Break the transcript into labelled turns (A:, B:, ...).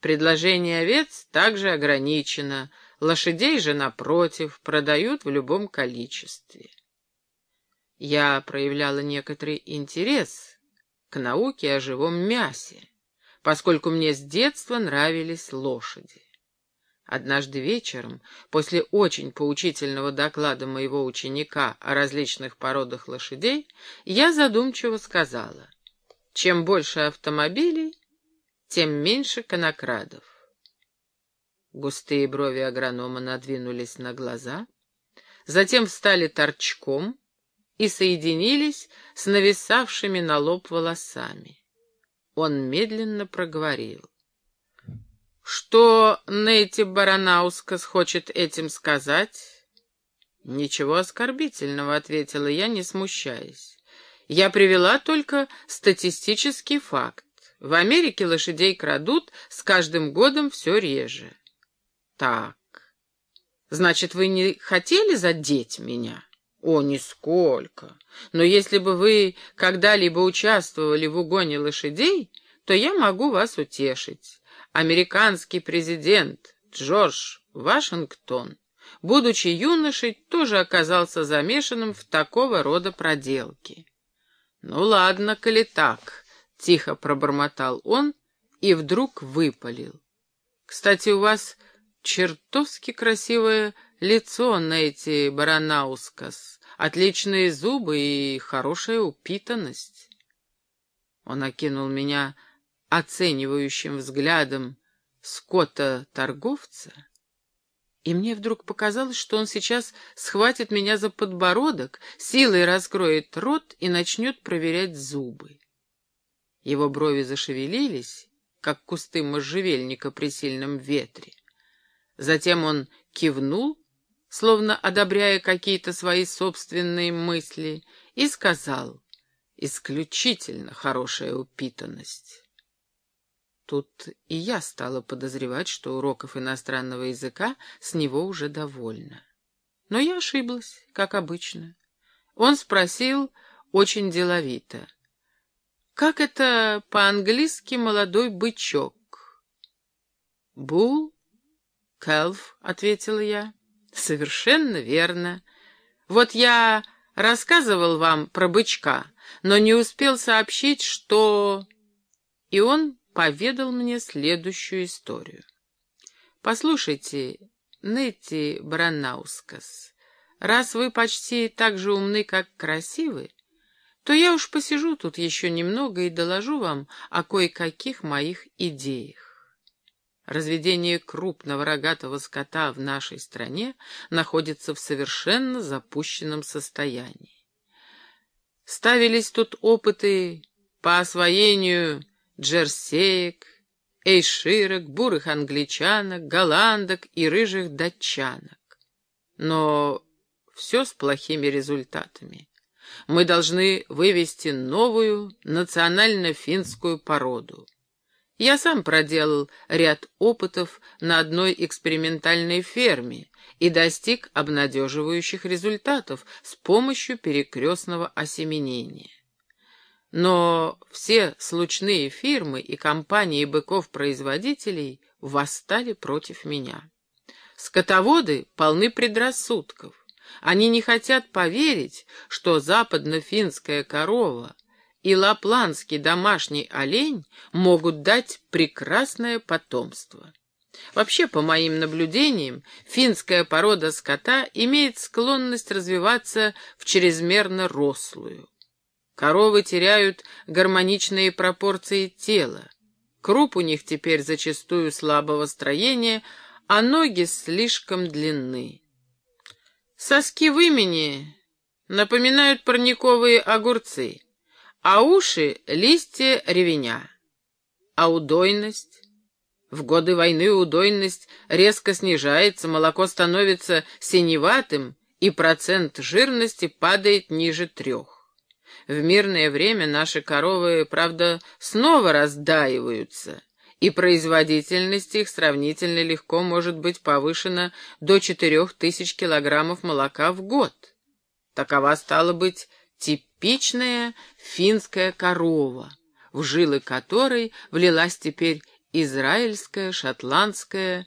A: Предложение овец также ограничено, лошадей же, напротив, продают в любом количестве. Я проявляла некоторый интерес к науке о живом мясе, поскольку мне с детства нравились лошади. Однажды вечером, после очень поучительного доклада моего ученика о различных породах лошадей, я задумчиво сказала, чем больше автомобилей, тем меньше конокрадов. Густые брови агронома надвинулись на глаза, затем встали торчком и соединились с нависавшими на лоб волосами. Он медленно проговорил. Что Нейти Баранаускас хочет этим сказать? Ничего оскорбительного, ответила я, не смущаясь. Я привела только статистический факт. В Америке лошадей крадут с каждым годом все реже. Так, значит, вы не хотели задеть меня? О, нисколько. Но если бы вы когда-либо участвовали в угоне лошадей, то я могу вас утешить американский президент Джордж Вашингтон, будучи юношей, тоже оказался замешанным в такого рода проделки. «Ну ладно, коли так», — тихо пробормотал он и вдруг выпалил. «Кстати, у вас чертовски красивое лицо, Нейти Баранаускас, отличные зубы и хорошая упитанность». Он окинул меня оценивающим взглядом скота-торговца, и мне вдруг показалось, что он сейчас схватит меня за подбородок, силой раскроет рот и начнет проверять зубы. Его брови зашевелились, как кусты можжевельника при сильном ветре. Затем он кивнул, словно одобряя какие-то свои собственные мысли, и сказал «Исключительно хорошая упитанность». Тут и я стала подозревать, что уроков иностранного языка с него уже довольно. Но я ошиблась, как обычно. Он спросил очень деловито. «Как это по-английски молодой бычок?» «Бул?» «Кэлф», — ответила я. «Совершенно верно. Вот я рассказывал вам про бычка, но не успел сообщить, что...» И он поведал мне следующую историю. «Послушайте, Нетти Бранаускас, раз вы почти так же умны, как красивы, то я уж посижу тут еще немного и доложу вам о кое-каких моих идеях. Разведение крупного рогатого скота в нашей стране находится в совершенно запущенном состоянии. Ставились тут опыты по освоению джерсеек, эйширок, бурых англичанок, голландок и рыжих датчанок. Но все с плохими результатами. Мы должны вывести новую национально-финскую породу. Я сам проделал ряд опытов на одной экспериментальной ферме и достиг обнадеживающих результатов с помощью перекрестного осеменения. Но все случные фирмы и компании быков-производителей восстали против меня. Скотоводы полны предрассудков. Они не хотят поверить, что западно-финская корова и лапландский домашний олень могут дать прекрасное потомство. Вообще, по моим наблюдениям, финская порода скота имеет склонность развиваться в чрезмерно рослую. Коровы теряют гармоничные пропорции тела. Круп у них теперь зачастую слабого строения, а ноги слишком длинны. Соски в имени напоминают парниковые огурцы, а уши — листья ревеня. А удойность? В годы войны удойность резко снижается, молоко становится синеватым, и процент жирности падает ниже трех. В мирное время наши коровы, правда, снова раздаиваются, и производительность их сравнительно легко может быть повышена до четырех тысяч килограммов молока в год. Такова стала быть типичная финская корова, в жилы которой влилась теперь израильская, шотландская